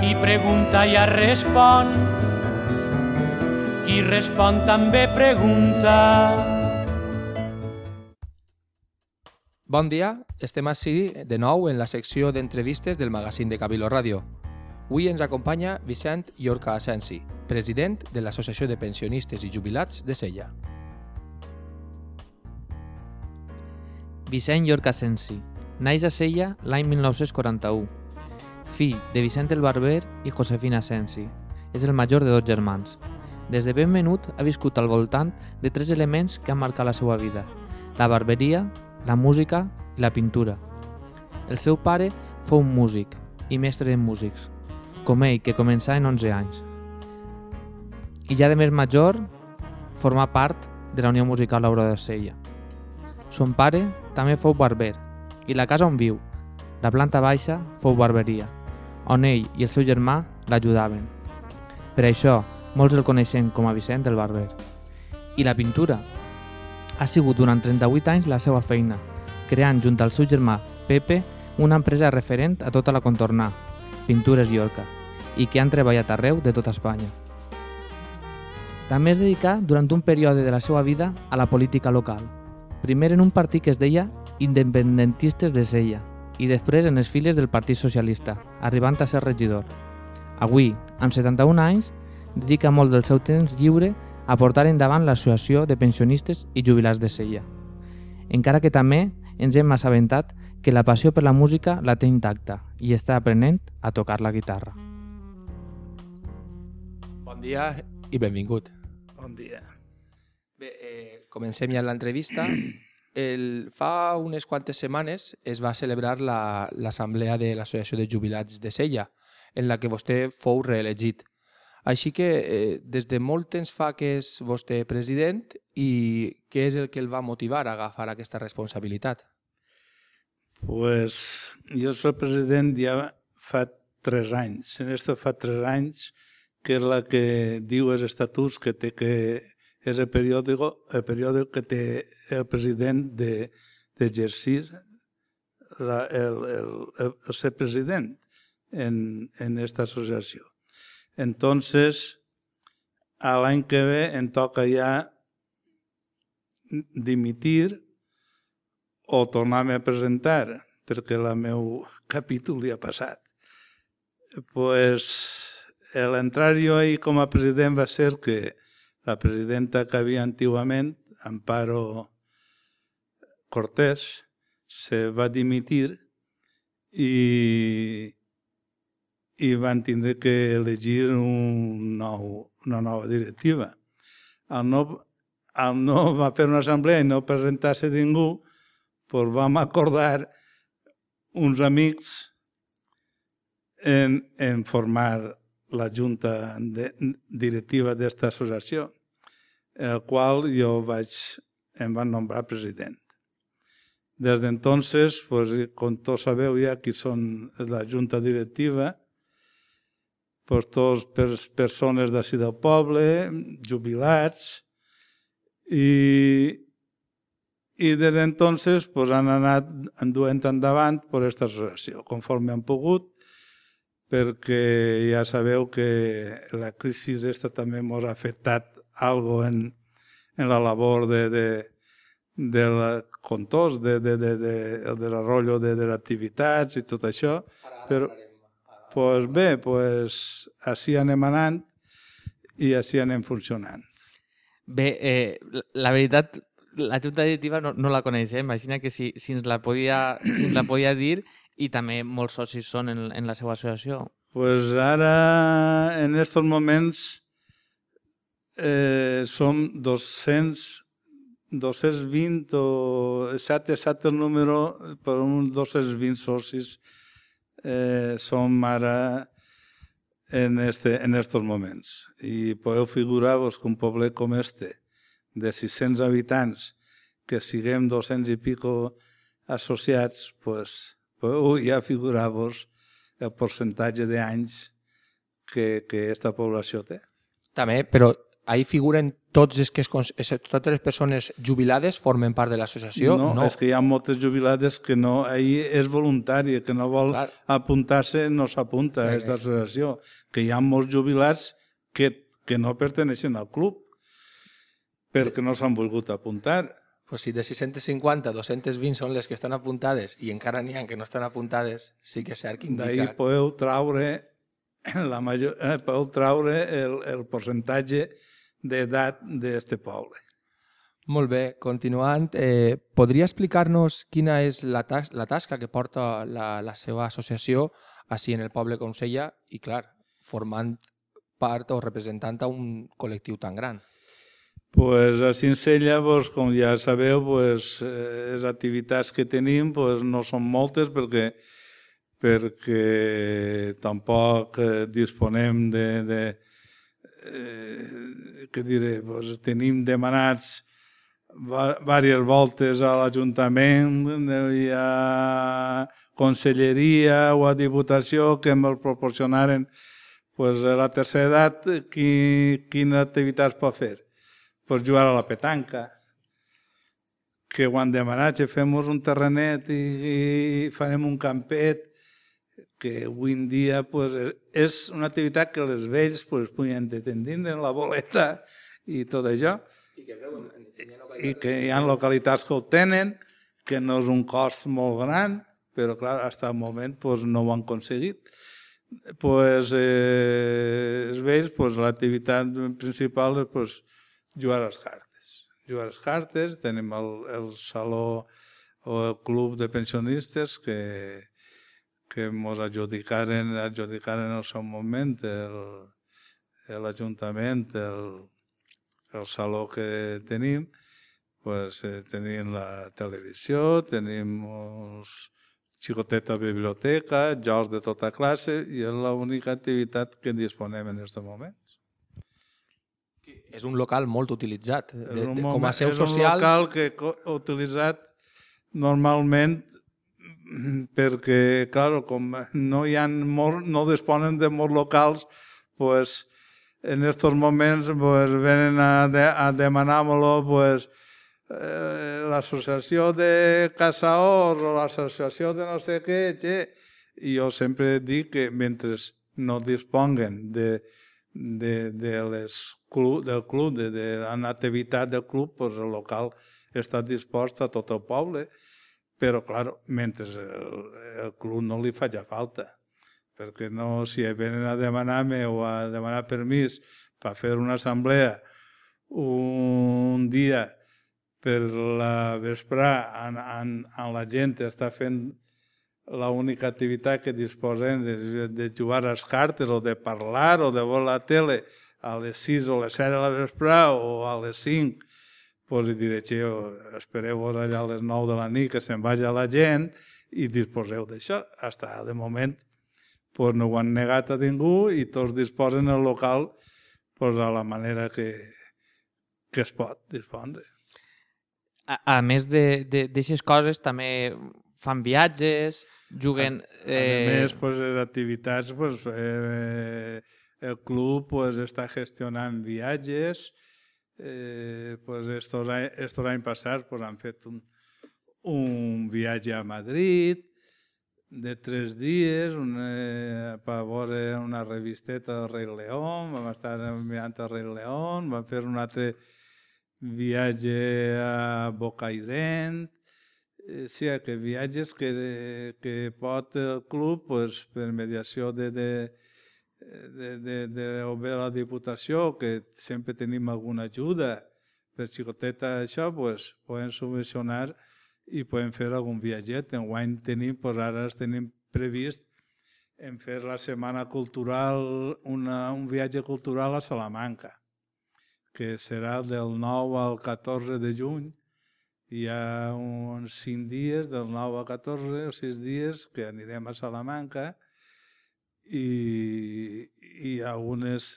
Qui pregunta ja respon, qui respon també pregunta. Bon dia, estem així de nou en la secció d'entrevistes del magazín de Cabilo Ràdio. Avui ens acompanya Vicent Llorca Asensi, president de l'Associació de Pensionistes i Jubilats de Sella. Vicent Llorca Asensi, naix a Sella l'any 1941. Fill de Vicent el Barber i Josefina Asensi. És el major de dos germans. Des de ben menut ha viscut al voltant de tres elements que han marcat la seva vida. La barberia, la música i la pintura. El seu pare fou un músic i mestre de músics, com ell, que començà en 11 anys. I ja de més major, formà part de la Unió Musical Aurora de Sella. Son pare també fou barber i la casa on viu, la planta baixa, fou barberia, on ell i el seu germà l'ajudaven. Per això, molts el coneixen com a Vicent el Barber. I la pintura ha sigut durant 38 anys la seva feina, creant junt al seu germà Pepe una empresa referent a tota la contornà, Pintures Llorca, i que han treballat arreu de tota Espanya. També es dedicà durant un període de la seva vida a la política local, primer en un partit que es deia Independentistes de Sella i després en les files del Partit Socialista, arribant a ser regidor. Avui, amb 71 anys, dedica molt del seu temps lliure a portar endavant l'Associació de Pensionistes i Jubilats de Sella. Encara que també ens hem assabentat que la passió per la música la té intacta i està aprenent a tocar la guitarra. Bon dia i benvingut. Bon dia. Bé, eh, comencem ja l'entrevista. El, fa unes quantes setmanes es va celebrar l'assemblea la, de l'Associació de Jubilats de Sella, en la que vostè fou reelegit. Així que eh, des de molt temps fa que és vostè president i què és el que el va motivar a agafar aquesta responsabilitat? Pues jo soc president ja fa tres anys. En esto fa tres anys que és la que diu els estatuts que té que és el periòdico, el periòdic que té el president d'exercir de, la, el, el, el, el ser president en, en esta associació. Entonces, a l'any que ve em toca ja dimitir o tornar-me a presentar, perquè el meu capítol ja ha passat. pues, l'entrar jo ahir com a president va ser que la presidenta que havia antigament, Amparo Cortés, se va dimitir i, i van tindre que elegir un nou, una nova directiva. Al no, al no va fer una assemblea i no presentar-se ningú, doncs vam acordar uns amics en, en formar la junta de, directiva d'esta associació, el qual jo vaig, em van nombrar president. Des d'entonces, pues, com tots sabeu ja qui són la junta directiva, pues, tots pers persones d'ací del poble, jubilats, i, i des d'entonces pues, han anat enduent endavant per aquesta associació, conforme han pogut, perquè ja sabeu que la crisi esta també ens ha afectat algo en, en la labor de, de, de la contors, de, de, de, de, el desarrollo de, de les activitats i tot això. Però, pues bé, pues, així anem anant i així anem funcionant. Bé, eh, la veritat, la junta directiva no, no la coneixem, imagina que si, si, ens la podia, si ens la podia dir i també molts socis són en, en la seva associació. Pues ara, en estos moments, eh, som 200, 220 o exacte, exacte el número, però uns 220 socis eh, som ara en, este, en moments. I podeu figurar-vos que un poble com este, de 600 habitants, que siguem 200 i pico associats, pues, podeu ja figurar-vos el percentatge d'anys que, que aquesta població té. També, però ahí figuren tots els que es, totes les persones jubilades formen part de l'associació? no, és que hi ha moltes jubilades que no, ahir és voluntària, que no vol apuntar-se, no s'apunta a aquesta associació. Que hi ha molts jubilats que, que no perteneixen al club perquè no s'han volgut apuntar. Pues si de 650, 220 són les que estan apuntades i encara n'hi ha que no estan apuntades, sí que és cert que D'ahir indica... podeu traure la major, eh, podeu traure el, el percentatge d'edat d'aquest poble. Molt bé, continuant, eh, podria explicar-nos quina és la, tas la tasca que porta la, la seva associació així en el poble com Sella i, clar, formant part o representant a un col·lectiu tan gran? Pues a Cincella, pues, com ja sabeu, pues, eh, les activitats que tenim pues, no són moltes perquè perquè tampoc eh, disponem de, de eh, què diré, pues, tenim demanats diverses voltes a l'Ajuntament, hi ha conselleria o a Diputació que ens proporcionaren pues, a la tercera edat qui, quina activitat pot fer. Per jugar a la petanca, que ho han demanat, que fem un terrenet i, i farem un campet, que avui en dia pues, és una activitat que els vells pues, puguin entendre en la boleta i tot això, i que hi ha localitats que ho tenen, que no és un cost molt gran, però clar, fins al moment pues, no ho han aconseguit. Pues, eh, els vells, pues, l'activitat principal és pues, jugar a les cartes. Jugar a les cartes, tenim el, el saló o el club de pensionistes que, que ens adjudicaren, adjudicaren en el seu moment el- l'Ajuntament, el, el saló que tenim, pues, eh, tenim la televisió, tenim uns xicoteta biblioteca, jocs de tota classe, i és l'única activitat que disponem en aquest moment. És un local molt utilitzat. De, de, com a moment, seus és un socials... local que he utilitzat normalment perquè, clar, com no hi ha molt, no disponen de molts locals, pues, en estos moments pues, venen a, de, a demanar-me-lo pues, eh, l'associació de Casaor o l'associació de no sé què, che. i jo sempre dic que mentre no disponguen de, de, de les club, del club, de, de activitat del club, pues el local està dispost a tot el poble, però, clar, mentre el, el club no li faci falta, perquè no, si venen a demanar-me o a demanar permís per fer una assemblea un dia per la vesprà en, en, en la gent està fent l'única activitat que disposem de, de jugar a les cartes o de parlar o de veure la tele a les 6 o les 7 de la vesprà o a les 5 pues li diré, xio, espereu allà a les 9 de la nit que se'n vagi la gent i disposeu d'això. Hasta de moment pues, no ho han negat a ningú i tots disposen el local pues, a la manera que, que es pot dispondre. A, a més d'aixes coses, també fan viatges, juguen... Eh... A més, pues, les activitats, pues, eh, el club pues, està gestionant viatges. Eh, pues, estos, estos any passat pues, han fet un, un viatge a Madrid de tres dies una, per veure una revisteta del Rei León, vam estar mirant el Rei León, vam fer un altre viatge a Bocairent, eh, sí, que viatges que, que pot el club pues, per mediació de, de, de, de, de, la Diputació, que sempre tenim alguna ajuda per xicoteta això, pues, poden subvencionar i poden fer algun viatget. Enguany tenim, pues, ara tenim previst en fer la setmana cultural, una, un viatge cultural a Salamanca, que serà del 9 al 14 de juny, hi ha uns 5 dies, del 9 al 14 o 6 dies, que anirem a Salamanca i, i algunes...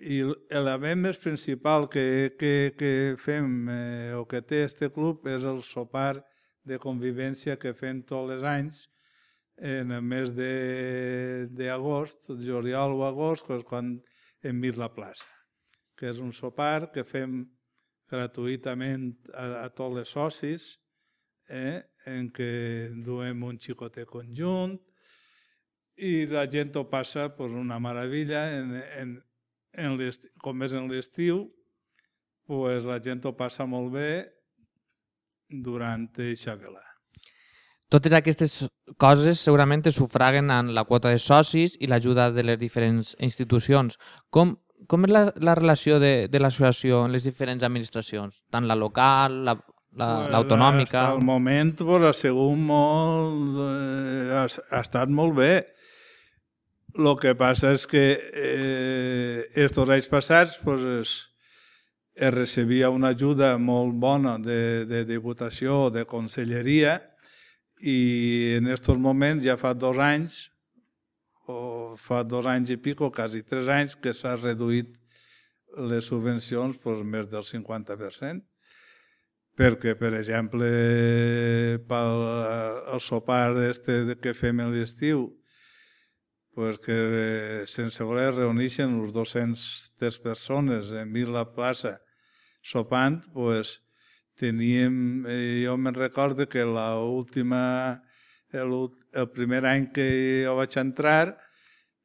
I l'element més principal que, que, que fem eh, o que té este club és el sopar de convivència que fem tots els anys en el mes d'agost, juliol o agost, que és quan hem vist la plaça que és un sopar que fem gratuïtament a, a tots els socis, eh, en què duem un xicotet conjunt i la gent ho passa pues, una meravella. En, en, en com és en l'estiu, pues, la gent ho passa molt bé durant eixa vela. Totes aquestes coses segurament es sufraguen en la quota de socis i l'ajuda de les diferents institucions. Com, com és la, la relació de, de l'associació en les diferents administracions? Tant la local, la, l'autonòmica... La, el moment pues, ha sigut molt... Eh, ha, ha estat molt bé. El que passa és que eh, estos anys passats pues, es, es recebia una ajuda molt bona de, de Diputació de Conselleria i en aquests moments ja fa dos anys o fa dos anys i pico, quasi tres anys, que s'ha reduït les subvencions per més del 50%, perquè, per exemple, pel el sopar este que fem a l'estiu, pues que sense voler reuneixen uns 200 persones en la plaça sopant, pues, teníem, eh, jo me'n recordo que l'última, el, el primer any que jo vaig entrar,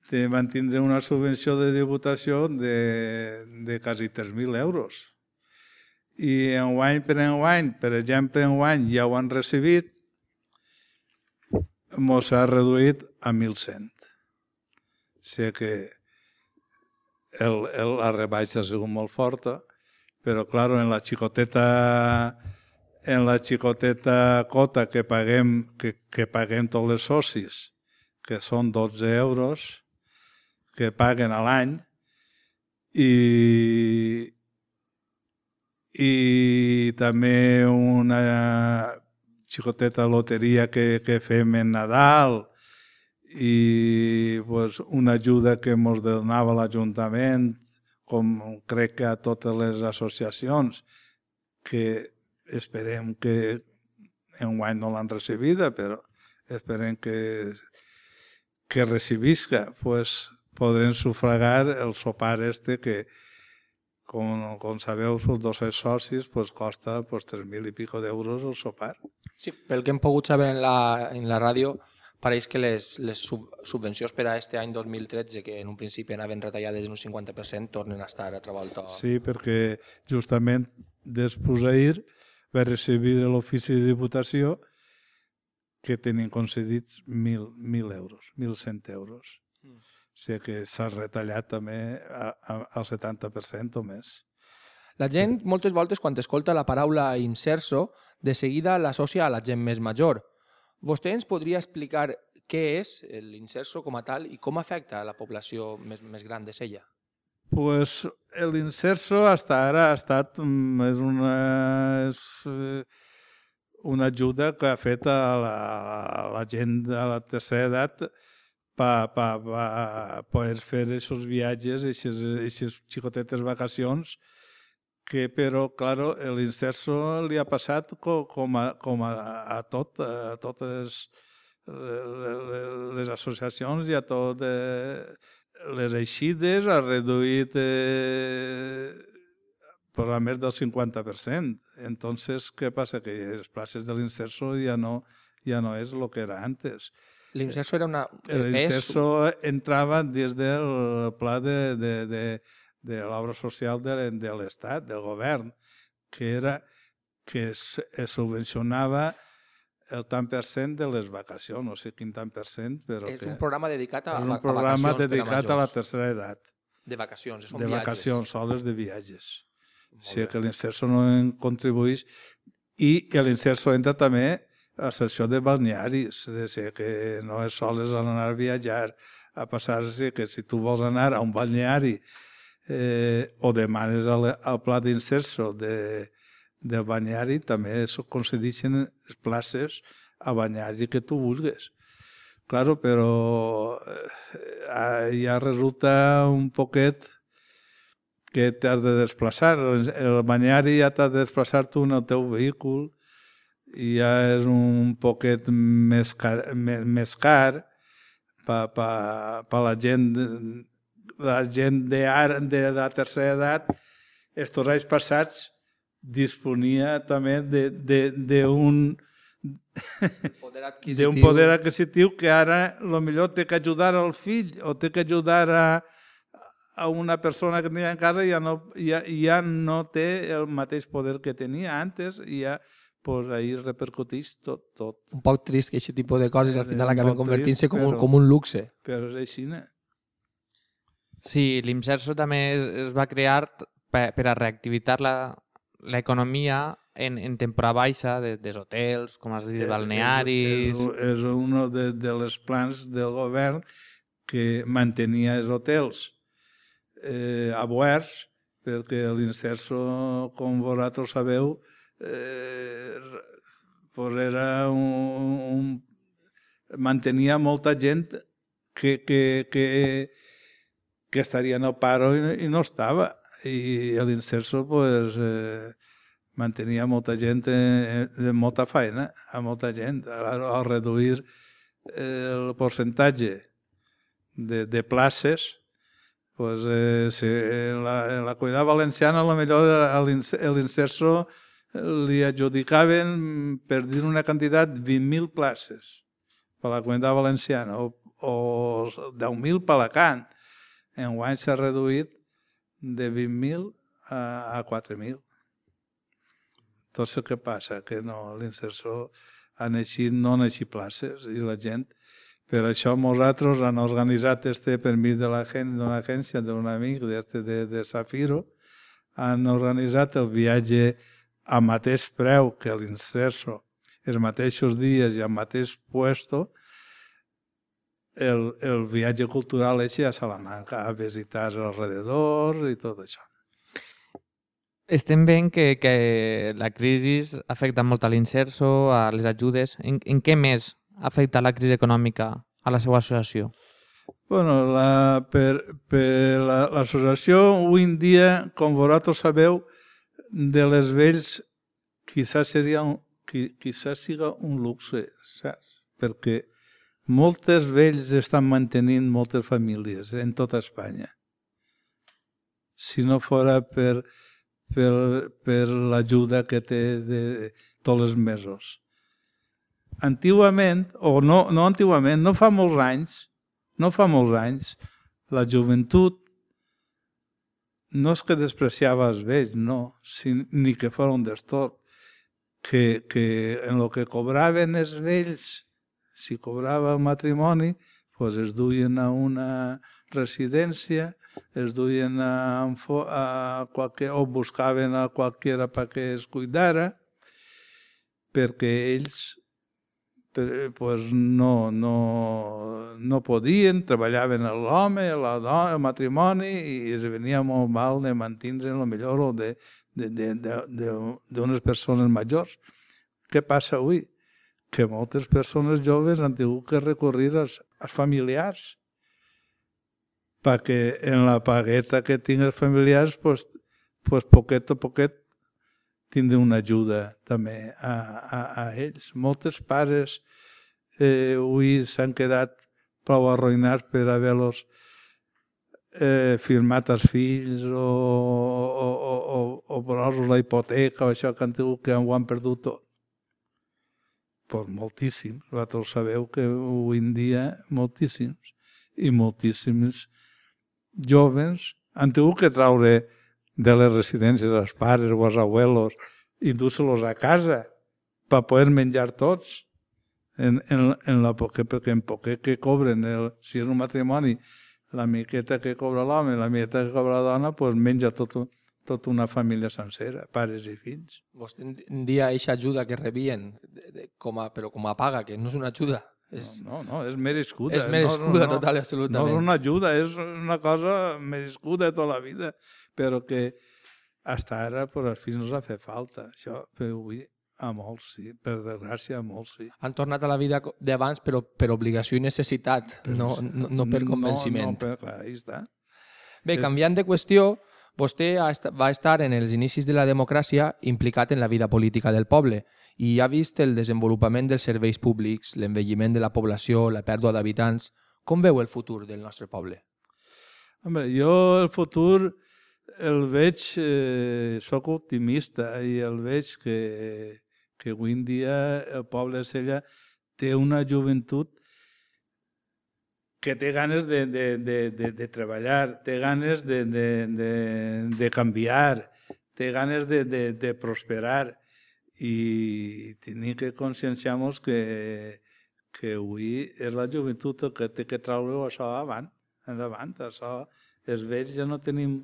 te, van tindre una subvenció de diputació de, de quasi 3.000 euros. I en guany per en guany, per exemple, en guany ja ho han recibit, mos ha reduït a 1.100. Sigui que el, el, la rebaixa ha sigut molt forta, però claro, en la xicoteta en la xicoteta cota que paguem, que, que paguem tots els socis, que són 12 euros, que paguen a l'any, i, i també una xicoteta loteria que, que fem en Nadal, i pues, una ajuda que ens donava l'Ajuntament com crec que a totes les associacions que esperem que en guany no l'han recibida, però esperem que, que recibisca, pues, podrem sufragar el sopar este que, com, com sabeu, els dos socis, pues, costa pues, 3.000 i pico d'euros el sopar. Sí, pel que hem pogut saber en la, en la ràdio, pareix que les, les sub, subvencions per a aquest any 2013, que en un principi anaven retallades en un 50%, tornen a estar a altra volta. Sí, perquè justament després d'ahir va recibir l'ofici de diputació que tenen concedits 1.000 euros, 1.100 euros. Mm. O sigui que s'ha retallat també al 70% o més. La gent, moltes voltes, quan escolta la paraula inserso, de seguida l'associa a la gent més major, Vostè ens podria explicar què és l'inserso com a tal i com afecta a la població més, més gran de Sella? Pues l'inserso hasta ara ha estat mm, és una, és eh, una ajuda que ha fet a la, a la gent de la tercera edat per pa, pa, poder fer aquests viatges, aquestes xicotetes vacacions que però, claro, l'inserso li ha passat com, com, a, com a, a tot, a totes les, les associacions i a totes les eixides, ha reduït eh, per a més del 50%. Entonces, què passa? Que les places de l'inserso ja no, ja no és el que era antes. L'inserso era una... L'inserso entrava des del pla de, de, de, de l'obra social de, de l'Estat, del govern, que era que es, es subvencionava el tant per cent de les vacacions, no sé quin tant per cent, però és que... un programa dedicat a, és un programa dedicat a, a la tercera edat. De vacacions, són de viatges. vacacions, soles de viatges. o sigui que l'Inserso no en contribueix i l'Inserso entra també a la secció de balnearis, de ser que no és soles anar a viatjar, a passar-se que si tu vols anar a un balneari eh, o demanes al, al pla d'inserso de, de banyari, també concedeixen places a banyari que tu vulguis. Claro, però eh, ja resulta un poquet que t'has de desplaçar. El banyari ja t'has de desplaçar tu en el teu vehícul i ja és un poquet més car, més, més car per pa, pa la gent la gent de, ara, de la tercera edat, estos anys passats, disponia també d'un d'un poder adquisitiu que ara lo millor té que ajudar al fill o té que ajudar a, a una persona que tenia en casa i ja no, ja, ja no té el mateix poder que tenia antes i ja pues, ahí repercuteix tot, tot. Un poc trist que aquest tipus de coses al final Un acaben convertint-se com, un, com un luxe. Però és així, no? Sí, l'Imserso també es, es va crear per, per a reactivitar la- l'economia en, en temporada baixa de, dels hotels, com has dit, de balnearis... És, és, és un de, de les plans del govern que mantenia els hotels eh, oberts perquè l'Inserso, com vosaltres sabeu, eh, pues era un, un... mantenia molta gent que, que, que, que estaria en el paro i, i no estava. I l'Inserso pues, eh, mantenia molta gent eh, de molta feina, a molta gent. Al, al reduir el percentatge de, de places, pues, eh, se, en, la, en la comunitat valenciana a lo millor l'Inserso li adjudicaven, per dir una quantitat, 20.000 places per la comunitat valenciana o, o 10.000 per Alacant. Enguany s'ha reduït de 20.000 a, a 4.000. Entonces, què passa? Que no, l'Inserso han eixit, no han eixit places i la gent per això nosaltres han organitzat este permís de d'una agència d'un amic d'este de, de Safiro han organitzat el viatge a mateix preu que l'Inserso els mateixos dies i al mateix puesto el, el viatge cultural eixe a Salamanca a visitar alrededor i tot això. Estem veient que, que la crisi afecta molt a l'Inserso, a les ajudes. En, en què més afecta la crisi econòmica a la seva associació? Bueno, la, per, per la- l'associació avui en dia, com vosaltres sabeu, de les vells quizás seria un, qui, quizás siga un luxe, saps? Perquè moltes vells estan mantenint moltes famílies en tota Espanya. Si no fora per, per, per l'ajuda que té de tots els mesos. Antigament, o no, no antigament, no fa molts anys, no fa molts anys, la joventut no és que despreciava els vells, no, ni que fos un destorb, que, que en lo que cobraven els vells, si cobrava el matrimoni, pues es duien a una residència, es duien a, a qualque, o buscaven a qualquiera perquè es cuidara, perquè ells eh, pues no, no, no podien, treballaven l'home, la dona, el matrimoni i es venia molt mal de mantenir lo millor o d'unes persones majors. Què passa avui? Que moltes persones joves han tingut que recurrir als, als familiars perquè en la pagueta que tinc els familiars pues, pues poquet a poquet tindre una ajuda també a, a, a ells. Moltes pares eh, avui s'han quedat prou arruïnats per haver-los eh, firmat els fills o, o, o, o, o posar-los la hipoteca o això que han tingut que ho han perdut tot. Pues moltíssims. Vosaltres sabeu que avui en dia moltíssims i moltíssims joves han tingut que traure de les residències els pares o els abuelos i dur-se-los a casa per poder menjar tots en, en, en la poquet, perquè en poquet que cobren, el, si és un matrimoni, la miqueta que cobra l'home, la miqueta que cobra la dona, pues menja tot, tota una família sencera, pares i fills. Vostè en dia aquesta ajuda que rebien, de, de, com a, però com a paga, que no és una ajuda. És, No, no, és merescuda. és merescuda total i No absolutament. és una ajuda, és una cosa merescuda tota la vida, però que hasta ara, per als fills, no s'ha fet falta. Això, per avui, a molts sí, per desgràcia, a molts sí. Han tornat a la vida d'abans, però per obligació i necessitat, no, no, no per convenciment. No, no per, clar, està. Bé, canviant de qüestió, vostè va estar en els inicis de la democràcia implicat en la vida política del poble i ha vist el desenvolupament dels serveis públics, l'envelliment de la població, la pèrdua d'habitants. Com veu el futur del nostre poble? Home, jo el futur el veig, eh, sóc optimista i el veig que, que avui en dia el poble de Sella té una joventut que té ganes de, de, de, de, de treballar, té ganes de, de, de, de canviar, té ganes de, de, de prosperar i tenim que conscienciar-nos que, que avui és la joventut que té que treure això avant, endavant. Això, els vells ja no tenim,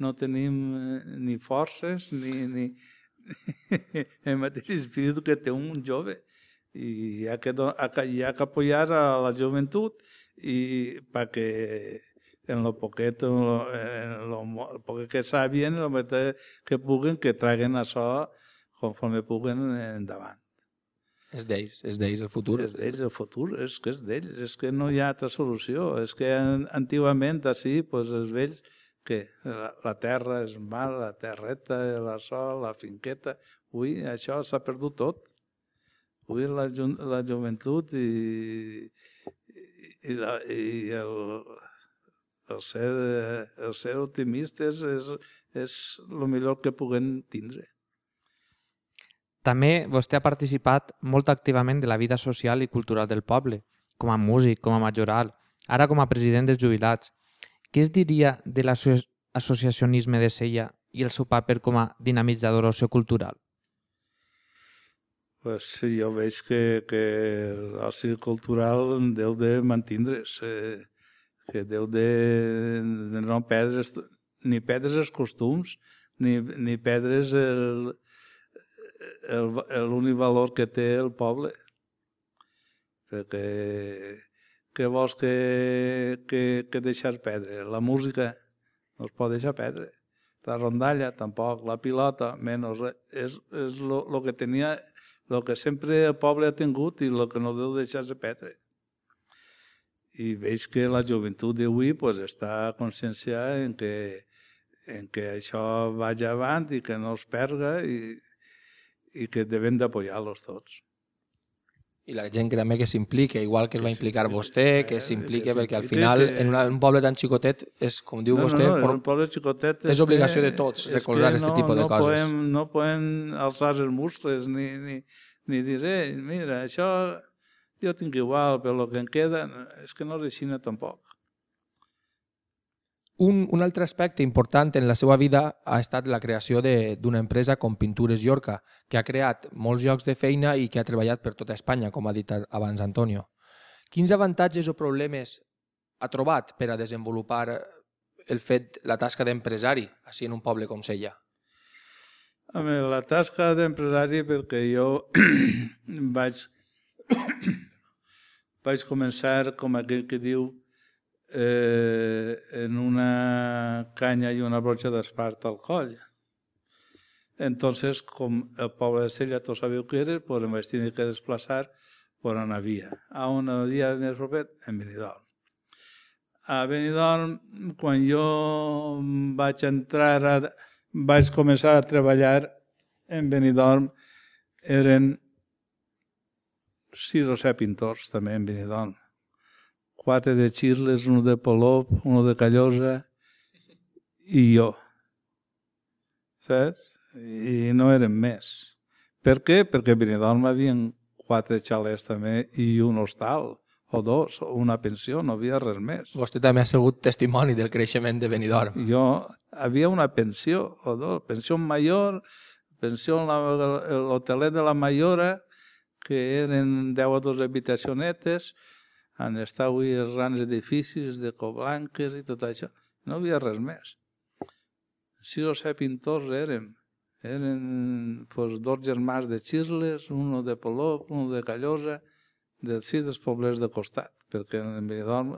no tenim eh, ni forces ni, ni el mateix espírit que té un jove i hi ha que, hi ha que apoyar a la joventut y para que en lo poquet, en lo, en lo poquet que sabien, en lo que puguen, que traguen això conforme puguen endavant. És d'ells, és d'ells el futur. És d'ells el futur, és que és d'ells, és que no hi ha altra solució. És que antigament, així, pues, els vells, que la, la terra és mal, la terreta, la sol, la finqueta, avui això s'ha perdut tot. Avui la, la joventut i, i, la, i el, el, ser, el ser optimistes és, és el millor que puguem tindre. També vostè ha participat molt activament de la vida social i cultural del poble, com a músic, com a majoral, ara com a president dels jubilats. Què es diria de l'associacionisme de Sella i el seu paper com a dinamitzador sociocultural? Pues, sí, jo veig que, que l'oci cultural deu de mantindre's, eh, que deu de, de no perdre ni perdre els costums, ni, ni perdre l'únic valor que té el poble. Perquè què vols que, que, que deixar perdre? La música no es pot deixar perdre. La rondalla, tampoc. La pilota, menys. És, és el que tenia el que sempre el poble ha tingut i el que no deu deixar-se perdre. I veig que la joventut d'avui pues, està conscienciada en que, en que això vagi avant i que no es perga i, i que devem d'apoyar-los tots. I la gent que també que s'implica, igual que es va implicar vostè, que s'implica, perquè al final que... en una, un poble tan xicotet és, com diu no, vostè, no, no, form... un poble xicotet és, és obligació de tots recolzar aquest no, tipus de no coses. Podem, no podem alçar els muscles ni, ni, ni dir, eh, mira, això jo tinc igual, però el que em queda és que no així tampoc. Un, un altre aspecte important en la seva vida ha estat la creació d'una empresa com Pintures Llorca, que ha creat molts llocs de feina i que ha treballat per tota Espanya, com ha dit abans Antonio. Quins avantatges o problemes ha trobat per a desenvolupar el fet, la tasca d'empresari, així en un poble com Sella? Home, la tasca d'empresari perquè jo vaig, vaig començar, com aquell que diu, eh, en una canya i una brocha d'espart al coll. Entonces, com el poble de Sella tots sabeu que era, pues em vaig tenir que desplaçar per on havia. A on havia més proper? En Benidorm. A Benidorm, quan jo vaig entrar, a, vaig començar a treballar en Benidorm, eren sis o set pintors també en Benidorm quatre de Xirles, uno de Polop, uno de Callosa i jo. Saps? I no eren més. Per què? Perquè a Benidorm havien quatre xalets també i un hostal o dos, o una pensió, no havia res més. Vostè també ha sigut testimoni del creixement de Benidorm. Jo, havia una pensió o dos, pensió major, pensió en l'hotelet de la Mayora, que eren 10 o 12 habitacionetes, han estat avui els grans edificis de Coblanques i tot això. No havia res més. Sis o set pintors érem. Eren pues, dos germans de Xirles, un de Polop, un de Callosa, de sí, dels pobles de costat, perquè en Benidorm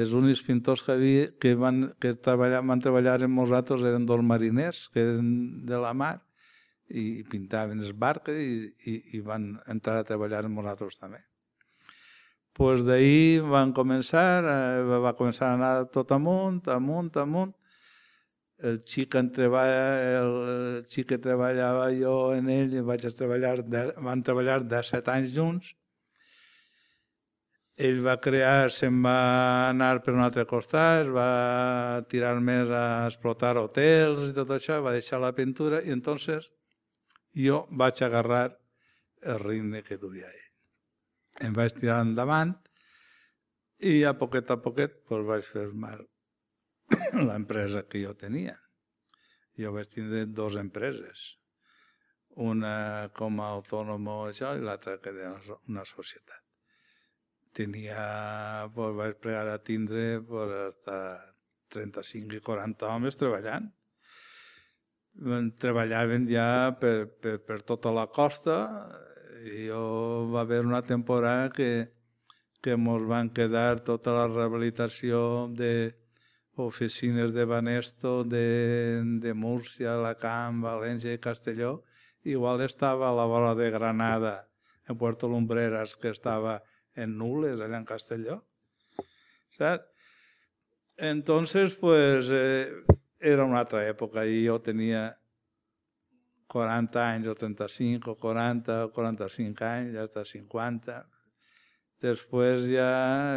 els únics pintors que, havia, que, van, que treballar, van treballar amb nosaltres eren dos mariners, que eren de la mar, i pintaven les barques i, i, i van entrar a treballar amb nosaltres també pues d'ahir van començar, eh, va començar a anar tot amunt, amunt, amunt. El xic, en treballa, el, xic que treballava jo en ell, vaig treballar, de, van treballar de set anys junts, ell va crear, se'n va anar per un altre costat, va tirar més a explotar hotels i tot això, va deixar la pintura i entonces jo vaig agarrar el ritme que duia ell. Em vaig tirar endavant i a poquet a poquet pues, vaig fer-me l'empresa que jo tenia. Jo vaig tindre dues empreses, una com a autònom això i l'altra que era una societat. Tenia, pues, vaig pregar a tindre pues, hasta 35 i 40 homes treballant. Treballaven ja per, per, per tota la costa jo va haver una temporada que, que ens van quedar tota la rehabilitació de oficines de Banesto, de, de Múrcia, Alacant, València i Castelló. Igual estava a la vora de Granada, en Puerto Lumbreras, que estava en Nules, allà en Castelló. ¿Saps? Entonces, pues, eh, era una altra època i jo tenia 40 anys o 35 o 40 o 45 anys, ja està 50. Després ja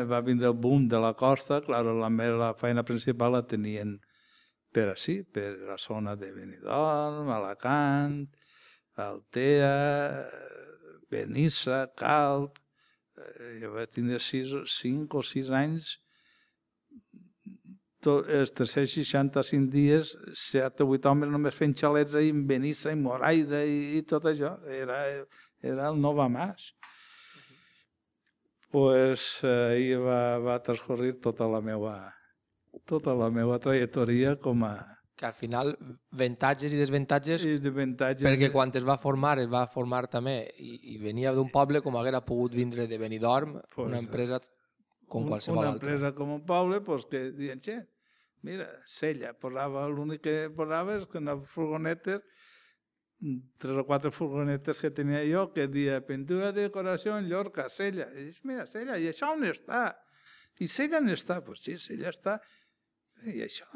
va vindre el boom de la costa, clar, la meva feina principal la tenien per així, per la zona de Benidorm, Alacant, Altea, Benissa, Calp. Eh, jo vaig tindre 5 o 6 anys tot, els 365 dies, 7 o 8 homes només fent xalets i en Benissa i Moraire i, i tot això. Era, era el Nova Mas. pues ahir va, va transcorrir tota la meva tota la meva trajectòria com a... Que al final, avantatges i desavantatges, I d'avantatges... perquè quan es va formar, es va formar també, i, i venia d'un poble com haguera pogut vindre de Benidorm, Pues, una empresa com qualsevol una altra. empresa com un poble pues, que diuen, che, mira, Sella, posava, l'únic que posava és que en les furgonetes, tres o quatre furgonetes que tenia jo, que dia pintura de decoració en Llorca, Sella. I dius, mira, Sella, i això on està? I Sella on està? Pues sí, Sella està. I això?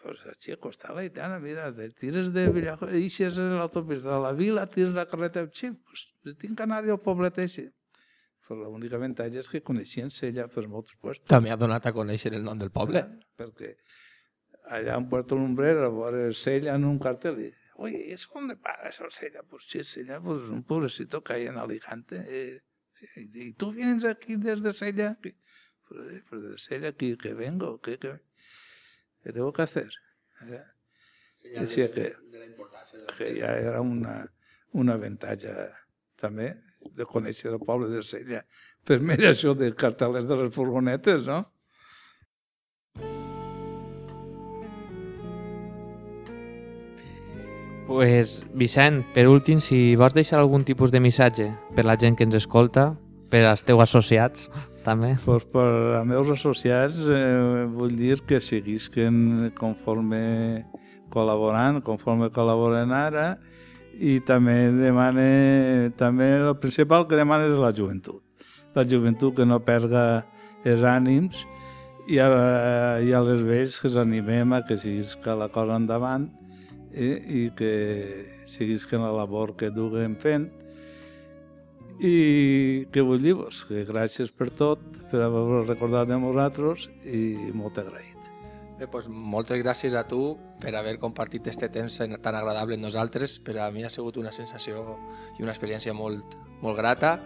Pues així costa la Itana, mira, te tires de Villajo, ixes en l'autopista de la vila, tires la carreta, sí, pues tinc que anar al poblet així. Pues l'únic avantatge és que coneixien Sella per molts puestos. També ha donat a conèixer el nom del poble. Perquè allà en Puerto Lumbrera, a veure Sella en un cartel, i oye, ¿eso dónde para eso Sella? Pues sí, Sella, pues un pobrecito que hay en Alicante. Eh, sí, ¿Y tú vienes aquí desde Sella? Pues, pues de Sella que, que vengo, ¿qué, qué, qué tengo que hacer? Eh, Decía que, que ja era una, una avantatge també de conèixer el poble de Sella per mediació de cartels de les furgonetes, no? Pues, Vicent, per últim, si vols deixar algun tipus de missatge per la gent que ens escolta, per als teus associats, també. Pues per als meus associats eh, vull dir que seguisquen conforme col·laborant, conforme col·laboren ara, i també demane, també el principal que demana és la joventut. La joventut que no perga els ànims i a, i a les vells que els animem a que siguisca la cosa endavant i, i que siguisca la labor que duguen fent i què vull dir-vos? Que gràcies per tot, per haver recordat de nosaltres i molt agraït. Bé, doncs moltes gràcies a tu per haver compartit este temps tan agradable amb nosaltres. Per a mi ha sigut una sensació i una experiència molt, molt grata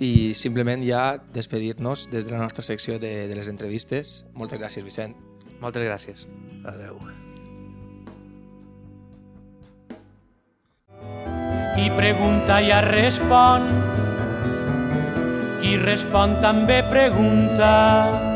i simplement ja despedir-nos des de la nostra secció de, de les entrevistes. Moltes gràcies, Vicent. Moltes gràcies. Adeu. Qui pregunta ja respon, qui respon també pregunta.